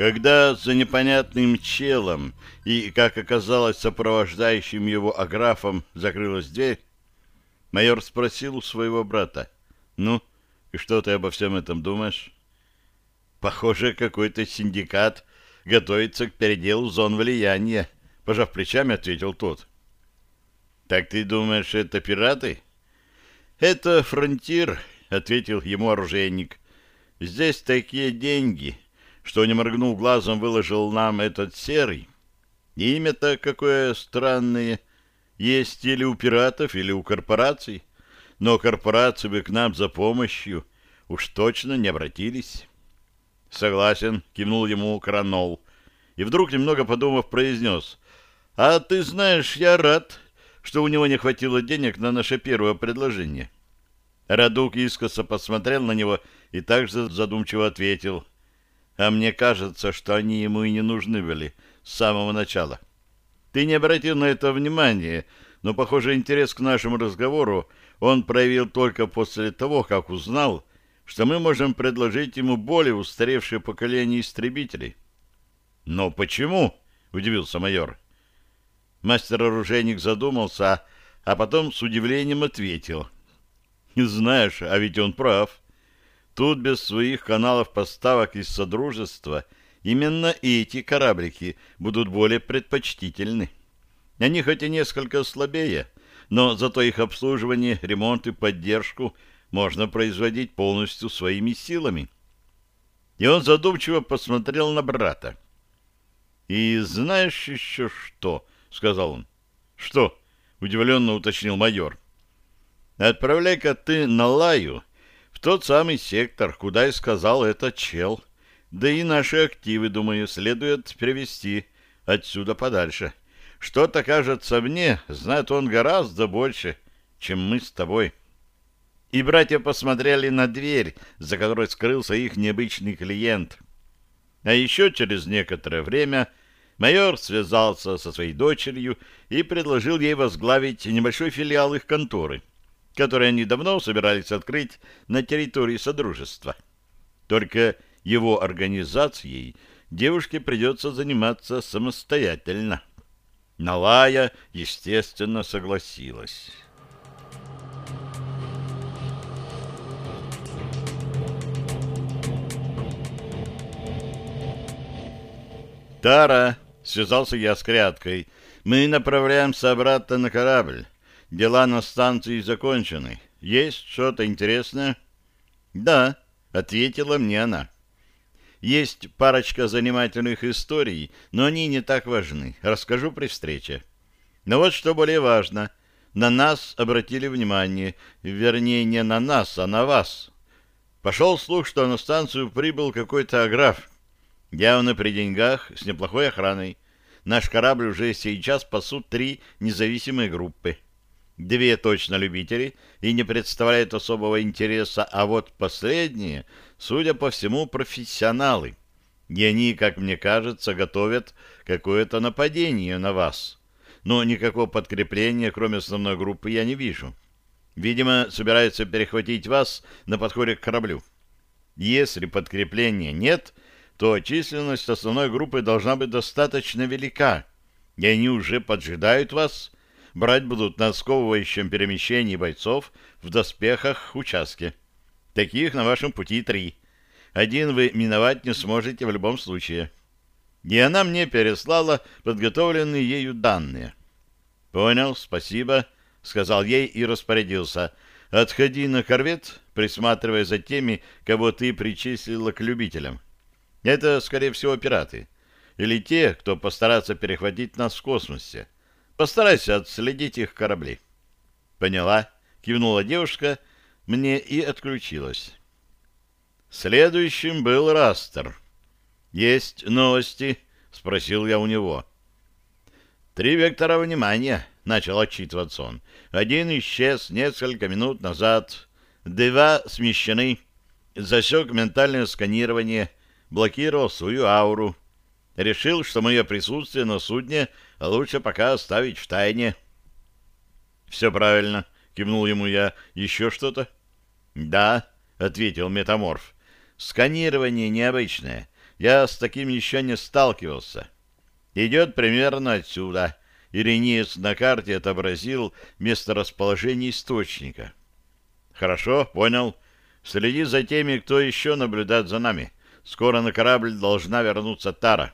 Когда за непонятным челом и, как оказалось, сопровождающим его аграфом закрылась дверь, майор спросил у своего брата, «Ну, и что ты обо всем этом думаешь?» «Похоже, какой-то синдикат готовится к переделу зон влияния», — пожав плечами, ответил тот. «Так ты думаешь, это пираты?» «Это фронтир», — ответил ему оружейник. «Здесь такие деньги, что не моргнул глазом, выложил нам этот серый. Имя-то какое странное. Есть или у пиратов, или у корпораций. Но корпорации бы к нам за помощью уж точно не обратились». «Согласен», — кивнул ему Кранол. И вдруг, немного подумав, произнес. «А ты знаешь, я рад, что у него не хватило денег на наше первое предложение. Радук искоса посмотрел на него и также задумчиво ответил. А мне кажется, что они ему и не нужны были с самого начала. Ты не обратил на это внимания, но, похоже, интерес к нашему разговору он проявил только после того, как узнал, что мы можем предложить ему более устаревшее поколение истребителей. «Но почему?» — удивился майор. Мастер-оружейник задумался, а потом с удивлением ответил. «Знаешь, а ведь он прав. Тут без своих каналов поставок из Содружества именно эти кораблики будут более предпочтительны. Они хоть и несколько слабее, но зато их обслуживание, ремонт и поддержку можно производить полностью своими силами». И он задумчиво посмотрел на брата. «И знаешь еще что?» — сказал он. «Что?» — удивленно уточнил майор. «Отправляй-ка ты на Лаю тот самый сектор, куда и сказал этот чел. Да и наши активы, думаю, следует перевести отсюда подальше. Что-то, кажется мне, знает он гораздо больше, чем мы с тобой». И братья посмотрели на дверь, за которой скрылся их необычный клиент. А еще через некоторое время Майор связался со своей дочерью и предложил ей возглавить небольшой филиал их конторы, который они давно собирались открыть на территории Содружества. Только его организацией девушке придется заниматься самостоятельно. Налая, естественно, согласилась. «Тара!» Связался я с кряткой. Мы направляемся обратно на корабль. Дела на станции закончены. Есть что-то интересное? Да, ответила мне она. Есть парочка занимательных историй, но они не так важны. Расскажу при встрече. Но вот что более важно. На нас обратили внимание. Вернее, не на нас, а на вас. Пошел слух, что на станцию прибыл какой-то аграф. Явно при деньгах, с неплохой охраной. Наш корабль уже сейчас пасут три независимые группы. Две точно любители и не представляют особого интереса, а вот последние, судя по всему, профессионалы. И они, как мне кажется, готовят какое-то нападение на вас. Но никакого подкрепления, кроме основной группы, я не вижу. Видимо, собираются перехватить вас на подходе к кораблю. Если подкрепления нет, то численность основной группы должна быть достаточно велика, и они уже поджидают вас, брать будут на сковывающем перемещении бойцов в доспехах участке. Таких на вашем пути три. Один вы миновать не сможете в любом случае. И она мне переслала подготовленные ею данные. «Понял, спасибо», — сказал ей и распорядился. «Отходи на корвет, присматривая за теми, кого ты причислила к любителям». Это, скорее всего, пираты. Или те, кто постарается перехватить нас в космосе. Постарайся отследить их корабли. Поняла, кивнула девушка, мне и отключилась. Следующим был Растер. Есть новости? Спросил я у него. Три вектора внимания, начал отчитываться он. Один исчез несколько минут назад. Два смещены. Засек ментальное сканирование блокировал свою ауру. Решил, что мое присутствие на судне лучше пока оставить в тайне. «Все правильно», — кивнул ему я. «Еще что-то?» «Да», — ответил метаморф. «Сканирование необычное. я с таким еще не сталкивался. Идет примерно отсюда. Иринеец на карте отобразил месторасположение источника. Хорошо, понял. Следи за теми, кто еще наблюдает за нами. Скоро на корабль должна вернуться Тара.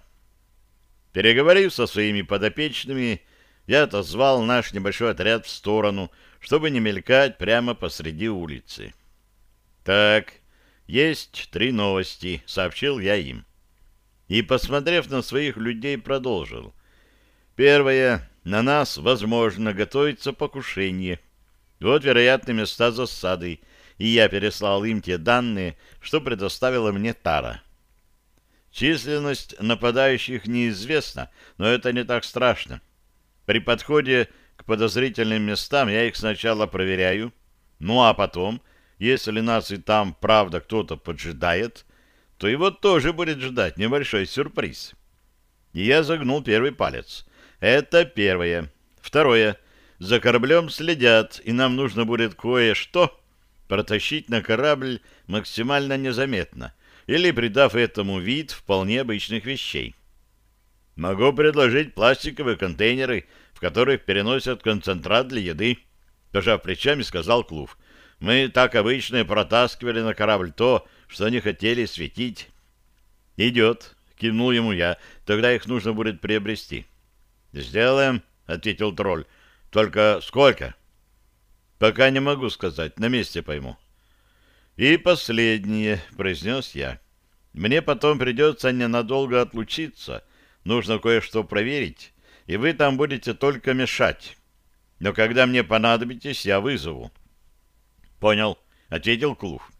Переговорив со своими подопечными, я отозвал наш небольшой отряд в сторону, чтобы не мелькать прямо посреди улицы. «Так, есть три новости», — сообщил я им. И, посмотрев на своих людей, продолжил. «Первое. На нас, возможно, готовится покушение. Вот, вероятно, места засады, и я переслал им те данные, что предоставила мне Тара. Численность нападающих неизвестна, но это не так страшно. При подходе к подозрительным местам я их сначала проверяю, ну а потом, если нас и там правда кто-то поджидает, то его тоже будет ждать небольшой сюрприз. И я загнул первый палец. Это первое. Второе. За кораблем следят, и нам нужно будет кое-что протащить на корабль максимально незаметно или придав этому вид вполне обычных вещей. Могу предложить пластиковые контейнеры, в которых переносят концентрат для еды. Пожав плечами, сказал Клув. Мы так обычно протаскивали на корабль то, что они хотели светить. Идет, кивнул ему я. Тогда их нужно будет приобрести. Сделаем, ответил тролль. Только сколько? Пока не могу сказать, на месте пойму. И последнее, произнес я. Мне потом придется ненадолго отлучиться, Нужно кое-что проверить, и вы там будете только мешать. Но когда мне понадобитесь, я вызову. — Понял, — ответил Клув.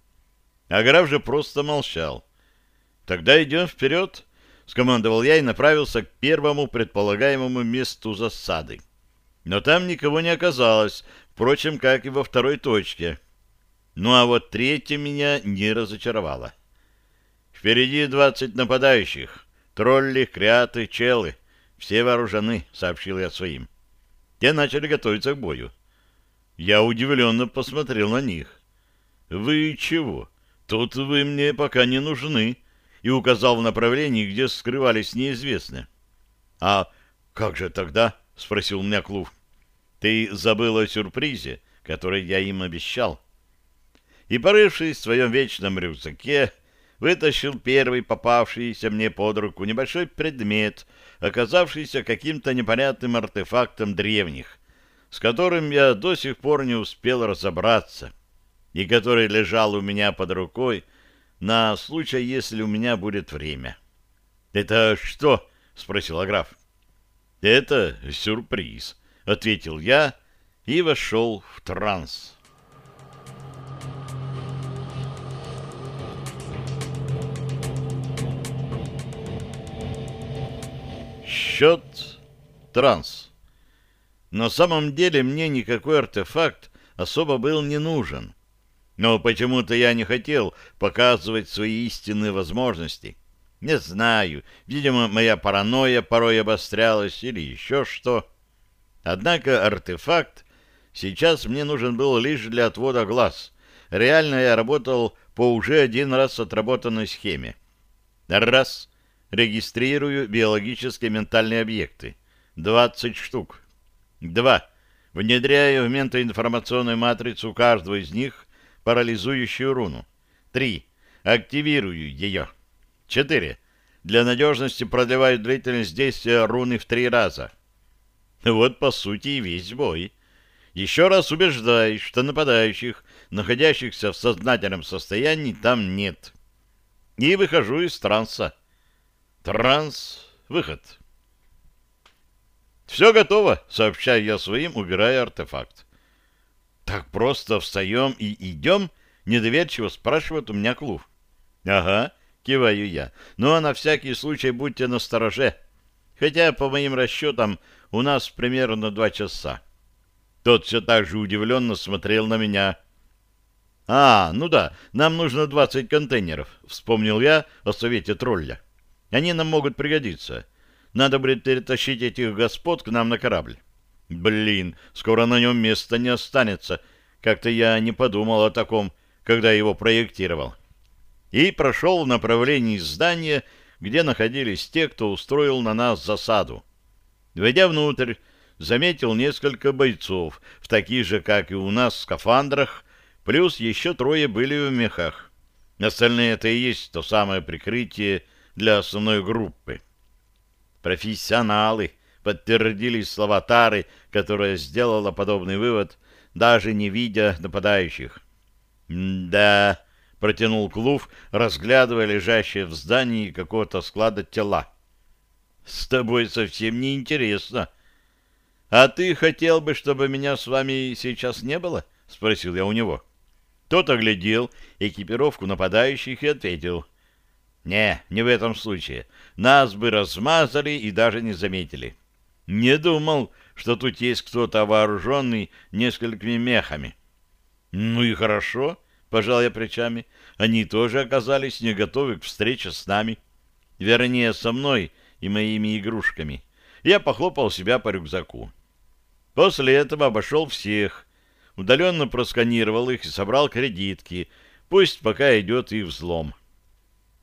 А граф же просто молчал. — Тогда идем вперед, — скомандовал я и направился к первому предполагаемому месту засады. Но там никого не оказалось, впрочем, как и во второй точке. Ну а вот третья меня не разочаровала. Впереди двадцать нападающих. Тролли, кряты, челы. Все вооружены, сообщил я своим. Те начали готовиться к бою. Я удивленно посмотрел на них. «Вы чего? Тут вы мне пока не нужны», и указал в направлении, где скрывались неизвестные. «А как же тогда?» — спросил меня Клув. «Ты забыл о сюрпризе, который я им обещал». И, порывшись в своем вечном рюкзаке, вытащил первый попавшийся мне под руку небольшой предмет, оказавшийся каким-то непонятным артефактом древних, с которым я до сих пор не успел разобраться, и который лежал у меня под рукой на случай, если у меня будет время. «Это что?» — спросил граф. «Это сюрприз», — ответил я и вошел в транс. Счет транс. На самом деле мне никакой артефакт особо был не нужен. Но почему-то я не хотел показывать свои истинные возможности. Не знаю, видимо, моя паранойя порой обострялась или еще что. Однако артефакт сейчас мне нужен был лишь для отвода глаз. Реально я работал по уже один раз отработанной схеме. Раз — Регистрирую биологические ментальные объекты. 20 штук. 2. Внедряю в ментоинформационную матрицу каждого из них парализующую руну. 3. Активирую ее. 4. Для надежности продлеваю длительность действия руны в три раза. Вот, по сути, и весь бой. Еще раз убеждаюсь, что нападающих, находящихся в сознательном состоянии, там нет. И выхожу из транса. Транс. Выход. Все готово, сообщаю я своим, убирая артефакт. Так просто встаем и идем? Недоверчиво спрашивает у меня клуб. Ага, киваю я. Ну а на всякий случай будьте настороже. Хотя, по моим расчетам, у нас примерно два часа. Тот все так же удивленно смотрел на меня. «А, ну да, нам нужно двадцать контейнеров», — вспомнил я о совете тролля. Они нам могут пригодиться. Надо будет перетащить этих господ к нам на корабль. Блин, скоро на нем места не останется. Как-то я не подумал о таком, когда его проектировал. И прошел в направлении здания, где находились те, кто устроил на нас засаду. Войдя внутрь, заметил несколько бойцов в таких же, как и у нас, скафандрах, плюс еще трое были в мехах. Остальные это и есть то самое прикрытие для основной группы. Профессионалы подтвердили слова Тары, которая сделала подобный вывод, даже не видя нападающих. «Да», — протянул Клув, разглядывая лежащие в здании какого-то склада тела. «С тобой совсем не интересно». «А ты хотел бы, чтобы меня с вами сейчас не было?» — спросил я у него. Тот оглядел экипировку нападающих и ответил. «Не, не в этом случае. Нас бы размазали и даже не заметили. Не думал, что тут есть кто-то вооруженный несколькими мехами». «Ну и хорошо», — пожал я плечами. «Они тоже оказались не готовы к встрече с нами. Вернее, со мной и моими игрушками». Я похлопал себя по рюкзаку. После этого обошел всех, удаленно просканировал их и собрал кредитки, пусть пока идет их взлом.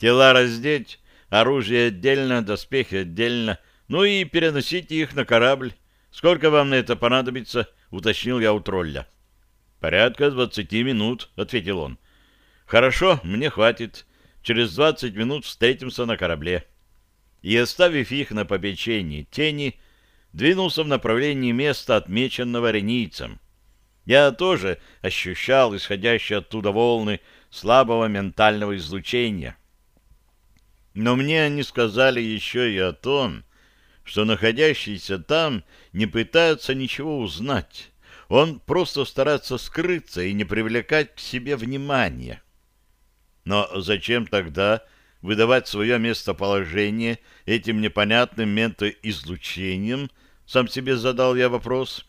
Тела раздеть, оружие отдельно, доспехи отдельно, ну и переносите их на корабль. Сколько вам на это понадобится? — уточнил я у тролля. «Порядка двадцати минут», — ответил он. «Хорошо, мне хватит. Через двадцать минут встретимся на корабле». И, оставив их на попечении тени, двинулся в направлении места, отмеченного ренийцем. Я тоже ощущал исходящие оттуда волны слабого ментального излучения. Но мне они сказали еще и о том, что находящийся там не пытается ничего узнать. Он просто старается скрыться и не привлекать к себе внимания. Но зачем тогда выдавать свое местоположение этим непонятным ментоизлучением, сам себе задал я вопрос.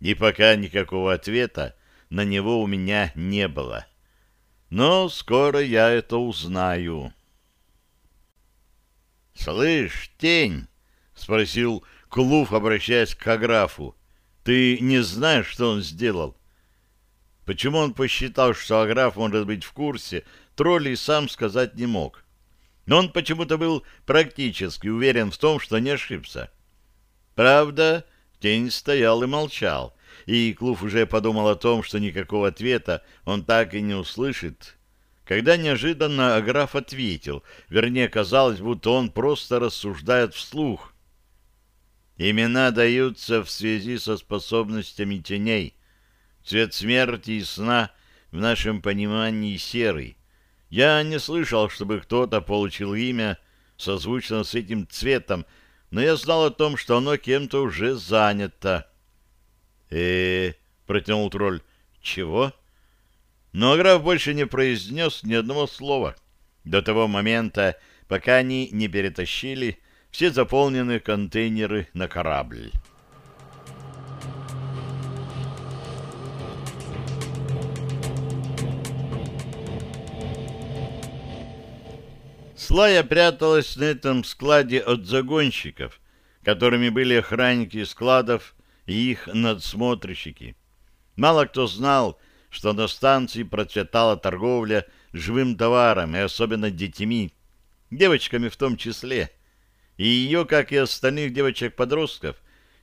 И пока никакого ответа на него у меня не было. Но скоро я это узнаю. «Слышь, тень!» — спросил Клув, обращаясь к Аграфу. «Ты не знаешь, что он сделал?» Почему он посчитал, что Аграф может быть в курсе, тролль сам сказать не мог. Но он почему-то был практически уверен в том, что не ошибся. Правда, Тень стоял и молчал, и Клув уже подумал о том, что никакого ответа он так и не услышит, когда неожиданно Аграф ответил, вернее, казалось, будто он просто рассуждает вслух. Имена даются в связи со способностями теней. Цвет смерти и сна в нашем понимании серый. Я не слышал, чтобы кто-то получил имя, созвучно с этим цветом, но я знал о том, что оно кем-то уже занято. э, -э протянул тролль. «Чего?» Но граф больше не произнес ни одного слова до того момента, пока они не перетащили все заполненные контейнеры на корабль. Слая пряталась на этом складе от загонщиков, которыми были охранники складов и их надсмотрщики. Мало кто знал, что на станции процветала торговля живым товаром, и особенно детьми, девочками в том числе. И ее, как и остальных девочек-подростков,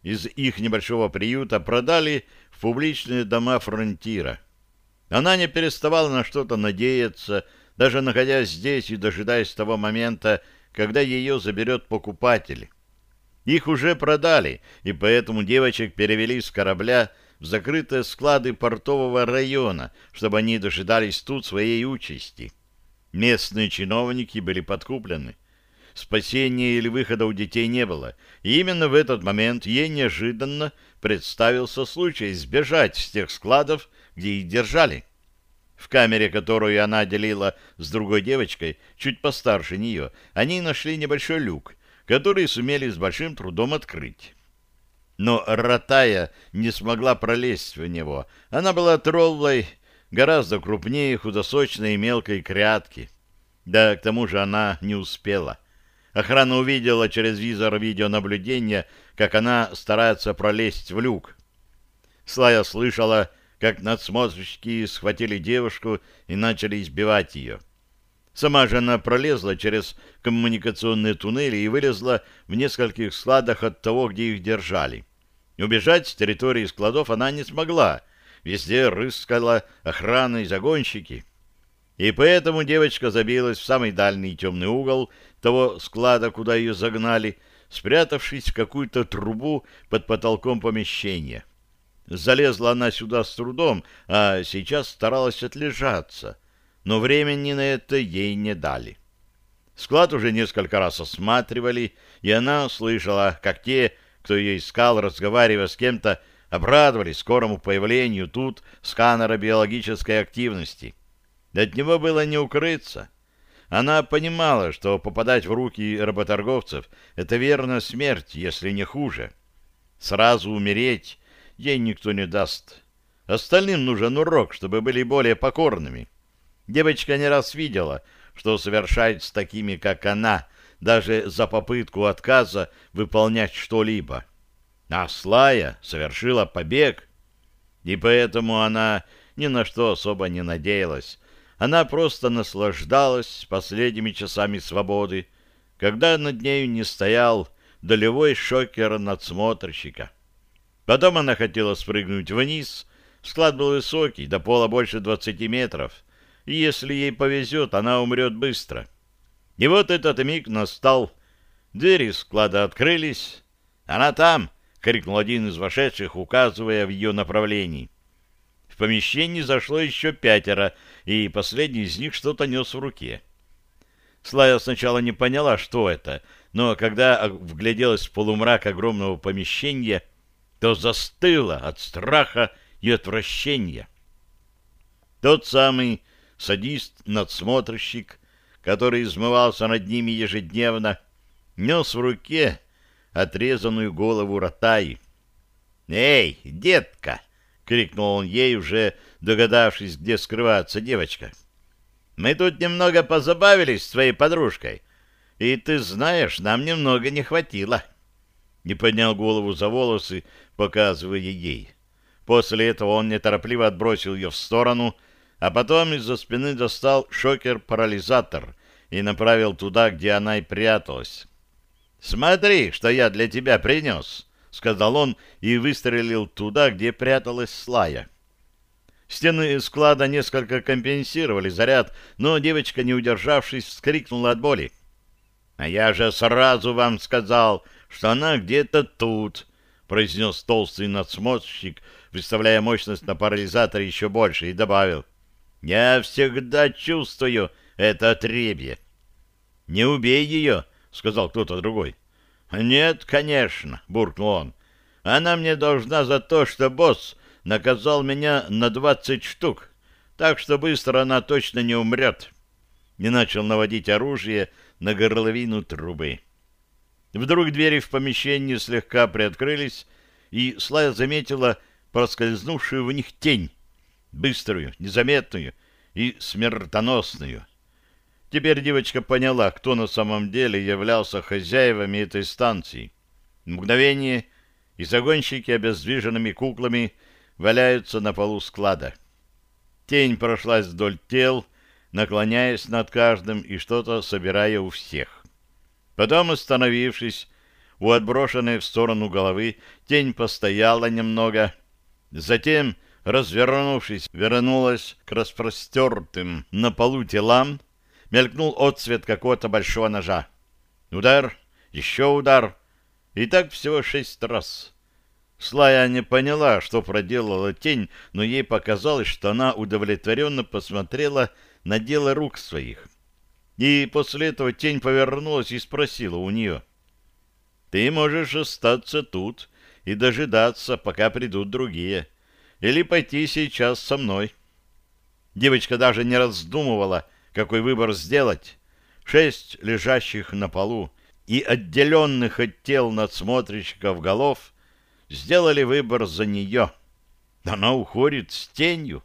из их небольшого приюта продали в публичные дома фронтира. Она не переставала на что-то надеяться, даже находясь здесь и дожидаясь того момента, когда ее заберет покупатель. Их уже продали, и поэтому девочек перевели с корабля закрытые склады портового района, чтобы они дожидались тут своей участи. Местные чиновники были подкуплены. Спасения или выхода у детей не было, и именно в этот момент ей неожиданно представился случай сбежать с тех складов, где их держали. В камере, которую она делила с другой девочкой, чуть постарше нее, они нашли небольшой люк, который сумели с большим трудом открыть. Но Ротая не смогла пролезть в него. Она была троллой, гораздо крупнее худосочной и мелкой крятки. Да, к тому же она не успела. Охрана увидела через визор видеонаблюдения, как она старается пролезть в люк. Слая слышала, как надсмотрщики схватили девушку и начали избивать ее. Сама же она пролезла через коммуникационные туннели и вылезла в нескольких складах от того, где их держали. Убежать с территории складов она не смогла. Везде рыскала охрана и загонщики. И поэтому девочка забилась в самый дальний темный угол того склада, куда ее загнали, спрятавшись в какую-то трубу под потолком помещения. Залезла она сюда с трудом, а сейчас старалась отлежаться, но времени на это ей не дали. Склад уже несколько раз осматривали, и она слышала, как те, кто ее искал, разговаривая с кем-то, обрадовались скорому появлению тут сканера биологической активности. От него было не укрыться. Она понимала, что попадать в руки работорговцев — это верно смерть, если не хуже. Сразу умереть ей никто не даст. Остальным нужен урок, чтобы были более покорными. Девочка не раз видела, что совершает с такими, как она, даже за попытку отказа выполнять что-либо. А Слая совершила побег, и поэтому она ни на что особо не надеялась. Она просто наслаждалась последними часами свободы, когда над нею не стоял долевой шокер надсмотрщика. Потом она хотела спрыгнуть вниз. Склад был высокий, до пола больше двадцати метров. И если ей повезет, она умрет быстро. И вот этот миг настал. Двери склада открылись. «Она там!» — крикнул один из вошедших, указывая в ее направлении. В помещении зашло еще пятеро, и последний из них что-то нес в руке. Слая сначала не поняла, что это, но когда вгляделась в полумрак огромного помещения — то застыла от страха и отвращения. Тот самый садист-надсмотрщик, который измывался над ними ежедневно, нес в руке отрезанную голову Ротаи. «Эй, детка!» — крикнул он ей, уже догадавшись, где скрывается девочка. «Мы тут немного позабавились с твоей подружкой, и, ты знаешь, нам немного не хватило» не поднял голову за волосы, показывая ей. После этого он неторопливо отбросил ее в сторону, а потом из-за спины достал шокер-парализатор и направил туда, где она и пряталась. «Смотри, что я для тебя принес!» — сказал он и выстрелил туда, где пряталась Слая. Стены склада несколько компенсировали заряд, но девочка, не удержавшись, вскрикнула от боли. «А я же сразу вам сказал, что она где-то тут», — произнес толстый надсмотрщик, выставляя мощность на парализаторе еще больше, и добавил. «Я всегда чувствую это отребье». «Не убей ее», — сказал кто-то другой. «Нет, конечно», — буркнул он. «Она мне должна за то, что босс наказал меня на двадцать штук, так что быстро она точно не умрет». И начал наводить оружие на горловину трубы. Вдруг двери в помещении слегка приоткрылись, и Слая заметила проскользнувшую в них тень, быструю, незаметную и смертоносную. Теперь девочка поняла, кто на самом деле являлся хозяевами этой станции. Мгновение, и загонщики обездвиженными куклами валяются на полу склада. Тень прошлась вдоль тел, наклоняясь над каждым и что-то собирая у всех. Потом, остановившись у отброшенной в сторону головы, тень постояла немного, затем, развернувшись, вернулась к распростертым на полу телам, мелькнул отцвет какого-то большого ножа. Удар, еще удар, и так всего шесть раз. Слая не поняла, что проделала тень, но ей показалось, что она удовлетворенно посмотрела на дело рук своих. И после этого тень повернулась и спросила у нее. «Ты можешь остаться тут и дожидаться, пока придут другие, или пойти сейчас со мной». Девочка даже не раздумывала, какой выбор сделать. Шесть лежащих на полу и отделенных от тел надсмотрщиков голов сделали выбор за нее. Она уходит с тенью.